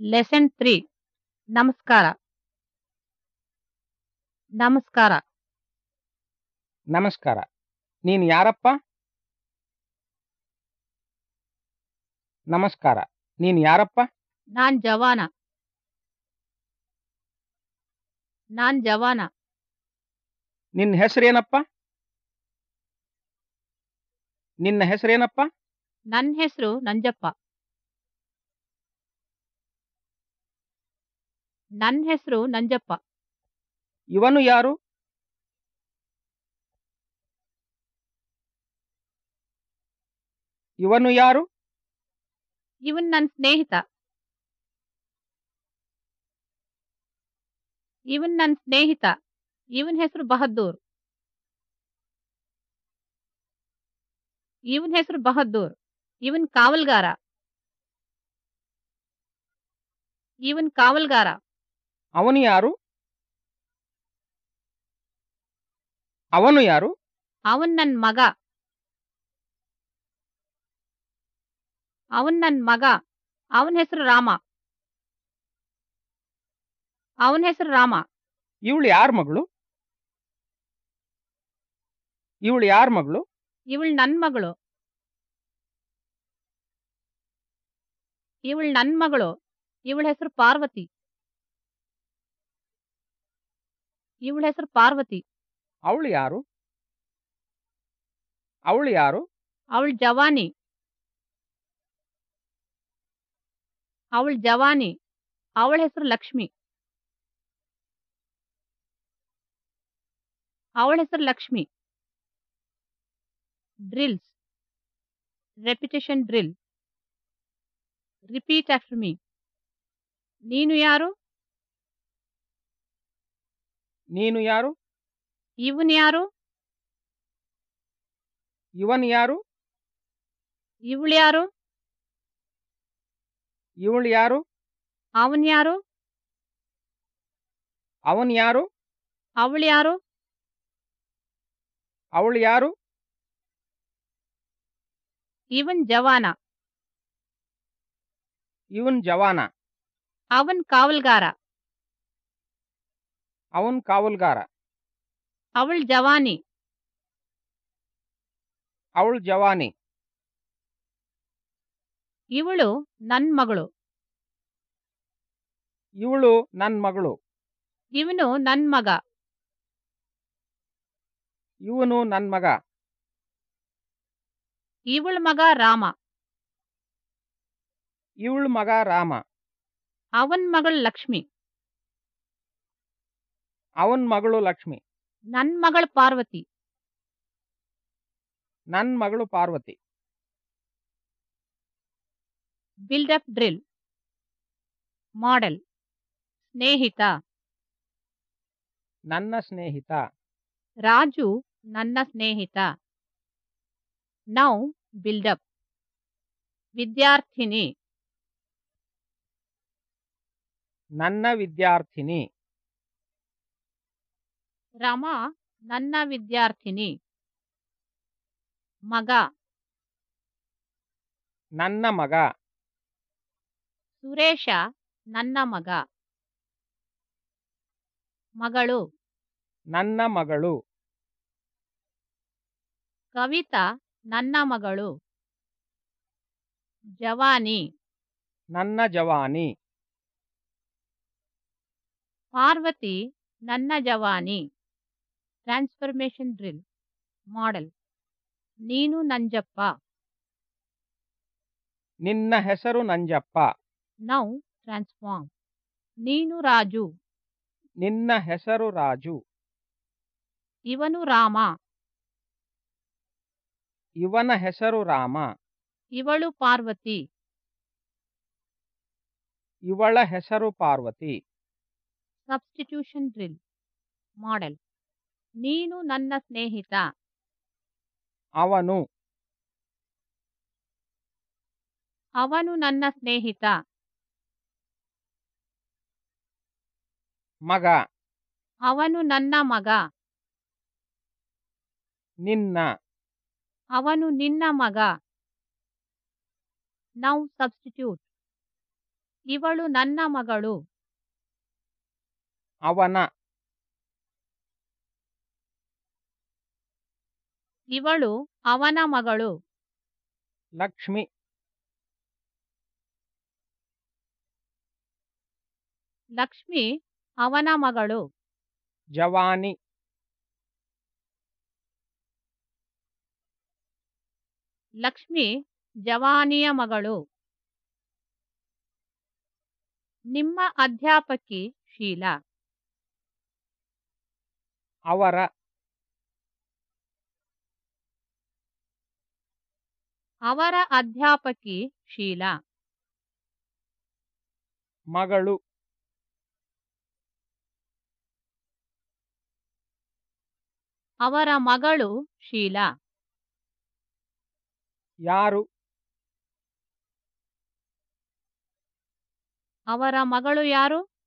Lesson three ನಮಸ್ಕಾರ. ನಮಸ್ಕಾರ. ನಮಸ್ಕಾರ. ನೀನು ಯಾರಪ್ಪ? ನಮಸ್ಕಾರ. ನೀನು ಯಾರಪ್ಪ? ನಾನ್ ಜವಾನ. ನಾನ್ ಜವಾನ. ನಿನ್ನ ಹೆಸರೇನಪ್ಪ? ನಿನ್ನ ಹೆಸರೇನಪ್ಪ? ನನ್ನ ಹೆಸರು ನಂಜಪ್ಪ. ನನ್ ಹೆಸರು ನಂಜಪ್ಪ. ಇವನು ಯಾರು? ಇವನು ಯಾರು? ಇವನ್ ನನ್ನ ಸ್ನೇಹಿತ. ಇವನ್ ನನ್ನ ಸ್ನೇಹಿತ. ಇವನ್ ಹೆಸರು ಬಹದ್ದೂರ್. ಇವನ್ ಹೆಸರು ಬಹದ್ದೂರ್. ಇವನ್ ಕಾವಲ್ಗಾರ. ಇವನ್ ಕಾವಲ್ಗಾರ. ಅವನು ಯಾರು? ಅವನು ಯಾರು? ಅವನ್ ನನ್ ಮಗ. ಅವನ್ ನನ್ ಮಗ. ಅವನ ಹೆಸರು ರಾಮ. ಅವನ ಹೆಸರು ರಾಮ. ಇವಳು ಯಾರ ಮಗಳು? ಇವಳು ಯಾರ ಮಗಳು? ಇವಳು ನನ್ ಮಗಳು. ಇವಳು ನನ್ ಮಗಳು. ಇವಳ ಹೆಸರು ಪಾರ್ವತಿ. ಇವಳ ಹೆಸರು ಪಾರ್ವತಿ. ಅವಳು ಯಾರು? ಅವಳು ಯಾರು? ಅವಳು ಜವಾನಿ. ಅವಳು ಜವಾನಿ. ಅವಳ ಹೆಸರು ಲಕ್ಷ್ಮಿ. ಅವಳ ಹೆಸರು Lakshmi. Drills repetition drill repeat after me ನೀನು ಯಾರು? ನೀನು ಯಾರು ಇವನ್ ಯಾರು ಇವನ್ ಯಾರು ಇವಳು ಯಾರು ಇವಳು ಯಾರು ಅವನ್ ಯಾರು ಅವನ್ ಯಾರು ಅವಳು ಯಾರು ಅವಳು ಯಾರು ಇವನ್ ಜವಾನ ಇವನ್ ಜವಾನ ಅವನ್ ಕಾವಲ್ಗಾರ ಅವನ್ ಕಾವಲ್ಗಾರ. ಅವಳ ಜವಾನಿ. ಅವಳ ಜವಾನಿ. ಇವಳು ನನ್ ಮಗಳು. ಇವಳು ನನ್ ಮಗಳು. ಇವನು ನನ್ ಮಗ. ಇವನು ನನ್ ಮಗ. ಇವಳ ಮಗ ರಾಮ. ಇವಳ ಮಗ ರಾಮ. ಅವನ್ ಮಗಳು ಲಕ್ಷ್ಮಿ. ಅವನ್ ಮಗಳು ಲಕ್ಷ್ಮಿ. ನನ್ ಮಗಳು ಪಾರ್ವತಿ. ನನ್ ಮಗಳು Parvati. Build up drill. Model. ಸ್ನೇಹಿತ. ನನ್ನ ಸ್ನೇಹಿತ. ರಾಜು ನನ್ನ ಸ್ನೇಹಿತ. ನೌ ಬಿಲ್ಡಪ್ ವಿದ್ಯಾರ್ಥಿನಿ. ನನ್ನ ವಿದ್ಯಾರ್ಥಿನಿ. ರಮಾ ನನ್ನ ವಿದ್ಯಾರ್ಥಿನಿ. ಮಗ. ನನ್ನ ಮಗ. ಸುರೇಶ ನನ್ನ ಮಗ. ಮಗಳು. ನನ್ನ ಮಗಳು. ಕವಿತಾ ನನ್ನ ಮಗಳು. ಜವಾನಿ. ನನ್ನ ಜವಾನಿ. ಪಾರ್ವತಿ ನನ್ನ ಜವಾನಿ. Transformation drill model. ನೀನು ನಂಜಪ್ಪ. ನಿನ್ನ ಹೆಸರು ನಂಜಪ್ಪ. Now transform. ನೀನು ರಾಜು. ನಿನ್ನ ಹೆಸರು ರಾಜು. ಇವನು ರಾಮ. ಇವನ ಹೆಸರು ರಾಮ. ಇವಳು ಪಾರ್ವತಿ. ಇವಳ ಹೆಸರು ಪಾರ್ವತಿ. Substitution drill model. ನೀನು ನನ್ನ ಸ್ನೇಹಿತ. ಅವನು. ಅವನು ನನ್ನ ಸ್ನೇಹಿತ. ಮಗ. ಅವನು ನನ್ನ ಮಗ. ನಿನ್ನ. ಅವನು ನಿನ್ನ ಮಗ. Now substitute. ಇವಳು ನನ್ನ ಮಗಳು. ಅವನ. ಇವಳು ಅವನ ಮಗಳು. ಲಕ್ಷ್ಮಿ. ಲಕ್ಷ್ಮಿ ಅವನ ಮಗಳು. ಜವಾನಿ. ಲಕ್ಷ್ಮಿ ಜವಾನಿಯ ಮಗಳು. ನಿಮ್ಮ ಅಧ್ಯಾಪಕಿ ಶೀಲಾ. ಅವರ. ಅವರ ಅಧ್ಯಾಪಕಿ ಶೀಲಾ. ಮಗಳು. ಅವರ ಮಗಳು ಶೀಲಾ. ಯಾರು? ಅವರ ಮಗಳು ಯಾರು?